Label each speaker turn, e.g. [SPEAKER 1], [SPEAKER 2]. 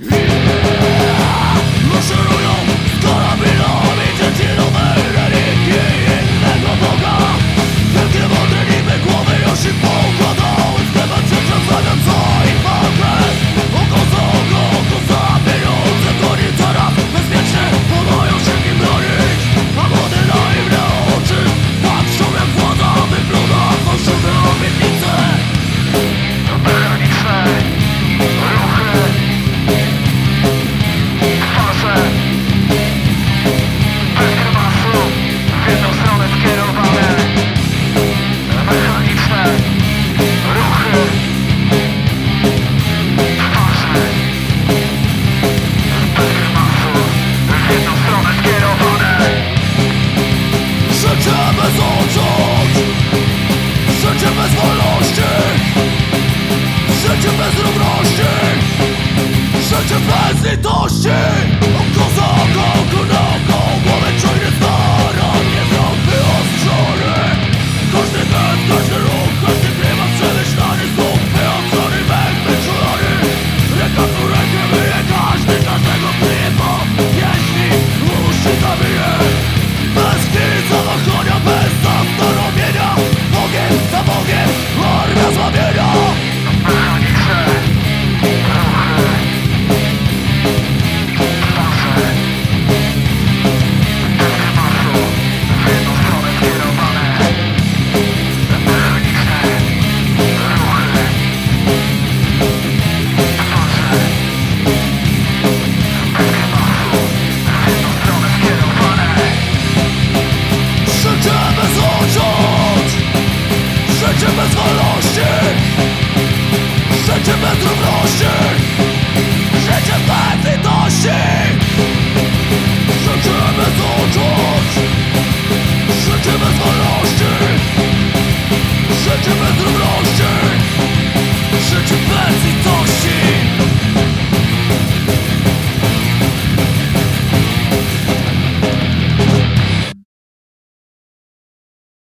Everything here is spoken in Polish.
[SPEAKER 1] Yeah. Życie bez równości Życie bez litości Oko za oko Życie bez wolności. Życie bez równości. Życie bez jedności Życie bez uczuć. Życie bez wolności. Życie bez równości. Życie bez